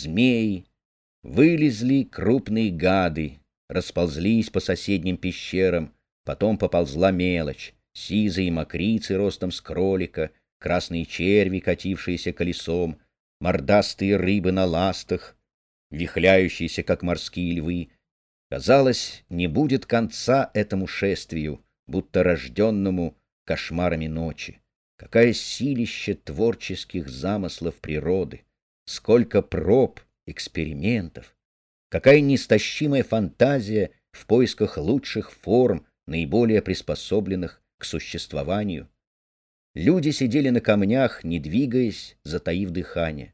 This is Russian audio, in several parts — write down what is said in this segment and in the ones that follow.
змеи. Вылезли крупные гады, расползлись по соседним пещерам, потом поползла мелочь, сизые мокрицы ростом с кролика, красные черви, катившиеся колесом, мордастые рыбы на ластах, вихляющиеся, как морские львы. Казалось, не будет конца этому шествию, будто рожденному кошмарами ночи. Какая силища творческих замыслов природы, сколько проб, экспериментов, какая неистощимая фантазия в поисках лучших форм, наиболее приспособленных к существованию. Люди сидели на камнях, не двигаясь, затаив дыхание.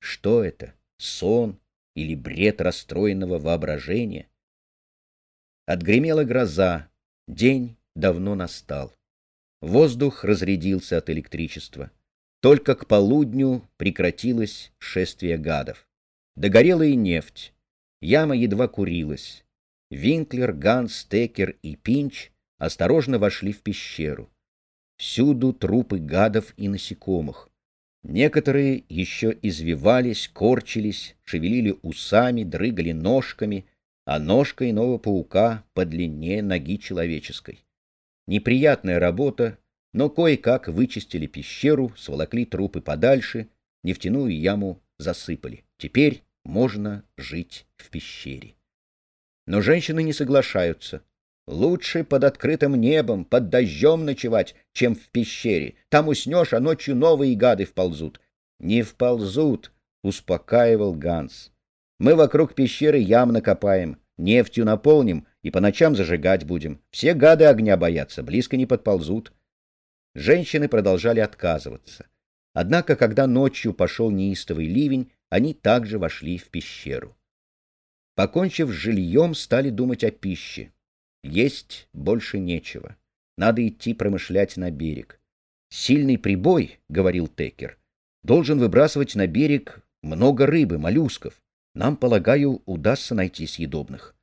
Что это? Сон или бред расстроенного воображения? Отгремела гроза, день давно настал. Воздух разрядился от электричества. Только к полудню прекратилось шествие гадов. Догорела и нефть. Яма едва курилась. Винклер, Ганс, Текер и Пинч осторожно вошли в пещеру. Всюду трупы гадов и насекомых. Некоторые еще извивались, корчились, шевелили усами, дрыгали ножками, а ножка иного паука подлиннее ноги человеческой. Неприятная работа, но кое-как вычистили пещеру, сволокли трупы подальше, нефтяную яму засыпали. Теперь можно жить в пещере. Но женщины не соглашаются. Лучше под открытым небом, под дождем ночевать, чем в пещере. Там уснешь, а ночью новые гады вползут. Не вползут, успокаивал Ганс. Мы вокруг пещеры ям накопаем, нефтью наполним и по ночам зажигать будем. Все гады огня боятся, близко не подползут. Женщины продолжали отказываться. Однако, когда ночью пошел неистовый ливень, они также вошли в пещеру. Покончив с жильем, стали думать о пище. Есть больше нечего. Надо идти промышлять на берег. Сильный прибой, — говорил Текер, — должен выбрасывать на берег много рыбы, моллюсков. Нам, полагаю, удастся найти съедобных.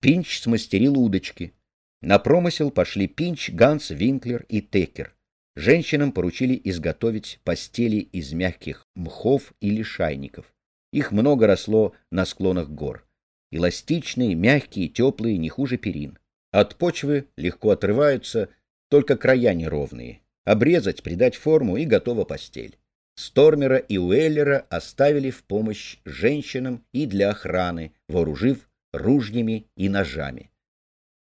Пинч смастерил удочки. На промысел пошли Пинч, Ганс, Винклер и Текер. Женщинам поручили изготовить постели из мягких мхов или шайников. Их много росло на склонах гор. Эластичные, мягкие, теплые, не хуже перин. От почвы легко отрываются, только края неровные. Обрезать, придать форму и готова постель. Стормера и Уэллера оставили в помощь женщинам и для охраны, вооружив ружьями и ножами.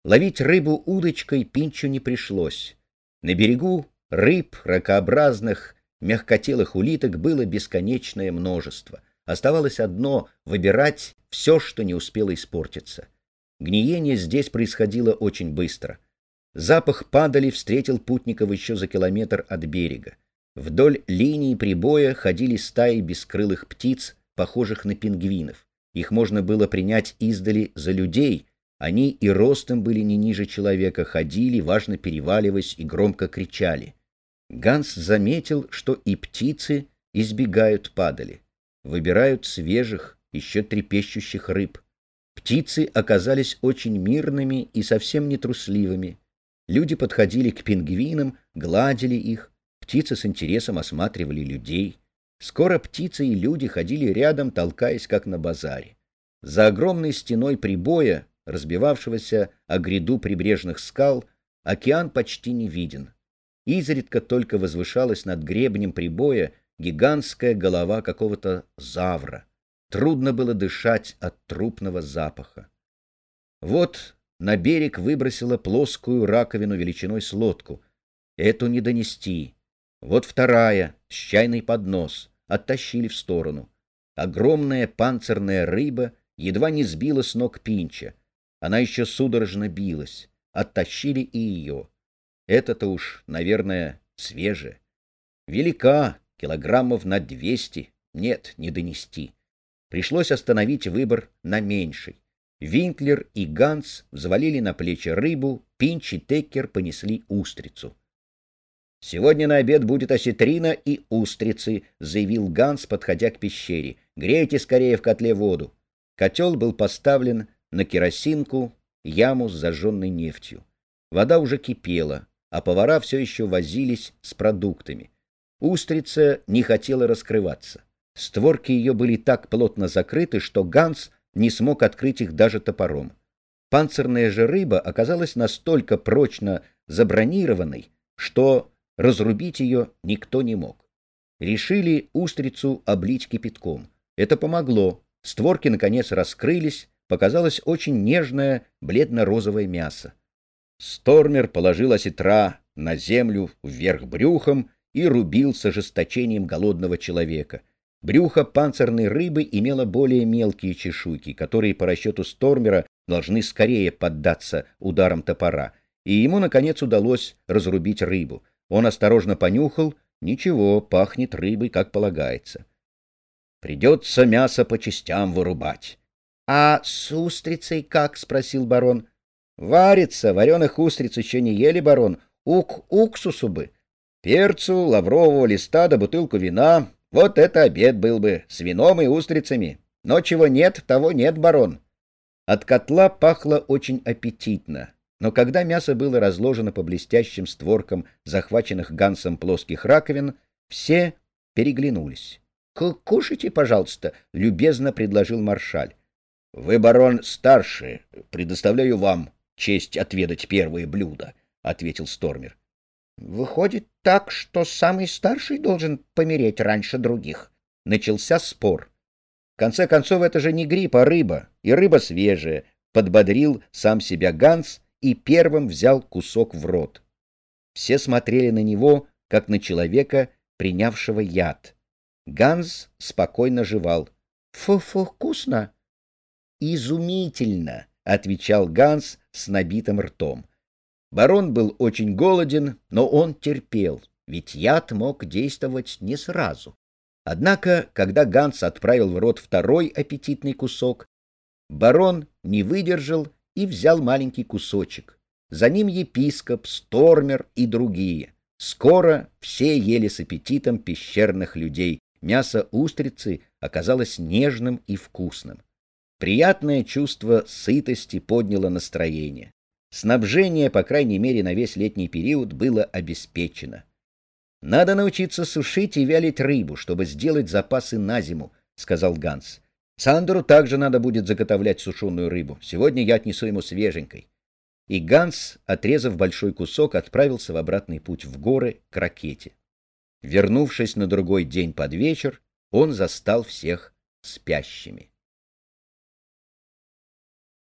Ловить рыбу удочкой Пинчу не пришлось. На берегу рыб, ракообразных, мягкотелых улиток было бесконечное множество. Оставалось одно — выбирать все, что не успело испортиться. Гниение здесь происходило очень быстро. Запах падали встретил путников еще за километр от берега. Вдоль линии прибоя ходили стаи бескрылых птиц, похожих на пингвинов. Их можно было принять издали за людей, они и ростом были не ниже человека, ходили, важно переваливаясь и громко кричали. Ганс заметил, что и птицы избегают падали, выбирают свежих, еще трепещущих рыб. Птицы оказались очень мирными и совсем не трусливыми. Люди подходили к пингвинам, гладили их, птицы с интересом осматривали людей. Скоро птицы и люди ходили рядом, толкаясь, как на базаре. За огромной стеной прибоя, разбивавшегося о гряду прибрежных скал, океан почти не виден. Изредка только возвышалась над гребнем прибоя гигантская голова какого-то завра. Трудно было дышать от трупного запаха. Вот на берег выбросила плоскую раковину величиной с лодку. Эту не донести. Вот вторая, с чайный поднос, оттащили в сторону. Огромная панцирная рыба едва не сбила с ног Пинча. Она еще судорожно билась. Оттащили и ее. Это-то уж, наверное, свежее. Велика, килограммов на двести. Нет, не донести. Пришлось остановить выбор на меньший. Винклер и Ганс взвалили на плечи рыбу, Пинч и Теккер понесли устрицу. «Сегодня на обед будет осетрина и устрицы», — заявил Ганс, подходя к пещере. «Грейте скорее в котле воду». Котел был поставлен на керосинку, яму с зажженной нефтью. Вода уже кипела а повара все еще возились с продуктами. Устрица не хотела раскрываться. Створки ее были так плотно закрыты, что Ганс не смог открыть их даже топором. Панцирная же рыба оказалась настолько прочно забронированной, что разрубить ее никто не мог. Решили устрицу облить кипятком. Это помогло. Створки, наконец, раскрылись, показалось очень нежное бледно-розовое мясо. Стормер положил осетра на землю вверх брюхом и рубил с ожесточением голодного человека. Брюхо панцирной рыбы имело более мелкие чешуйки, которые по расчету Стормера должны скорее поддаться ударам топора, и ему, наконец, удалось разрубить рыбу. Он осторожно понюхал, ничего, пахнет рыбой, как полагается. Придется мясо по частям вырубать. — А с устрицей как? — спросил барон. — Варится, вареных устриц еще не ели, барон. Ук уксусу бы. Перцу, лаврового листа да бутылку вина. Вот это обед был бы, с вином и устрицами. Но чего нет, того нет, барон. От котла пахло очень аппетитно. Но когда мясо было разложено по блестящим створкам захваченных Гансом плоских раковин, все переглянулись. — Кушайте, пожалуйста, — любезно предложил маршаль. — Вы, барон, старший, предоставляю вам честь отведать первое блюдо, — ответил Стормер. — Выходит так, что самый старший должен помереть раньше других. Начался спор. В конце концов, это же не гриб, а рыба, и рыба свежая, — подбодрил сам себя Ганс и первым взял кусок в рот. Все смотрели на него, как на человека, принявшего яд. Ганс спокойно жевал. «Фу-фу, вкусно!» «Изумительно!» — отвечал Ганс с набитым ртом. Барон был очень голоден, но он терпел, ведь яд мог действовать не сразу. Однако, когда Ганс отправил в рот второй аппетитный кусок, барон не выдержал и взял маленький кусочек. За ним епископ, Стормер и другие. Скоро все ели с аппетитом пещерных людей, Мясо устрицы оказалось нежным и вкусным. Приятное чувство сытости подняло настроение. Снабжение, по крайней мере, на весь летний период было обеспечено. «Надо научиться сушить и вялить рыбу, чтобы сделать запасы на зиму», — сказал Ганс. «Сандеру также надо будет заготовлять сушеную рыбу. Сегодня я отнесу ему свеженькой». И Ганс, отрезав большой кусок, отправился в обратный путь в горы к ракете. Вернувшись на другой день под вечер, он застал всех спящими.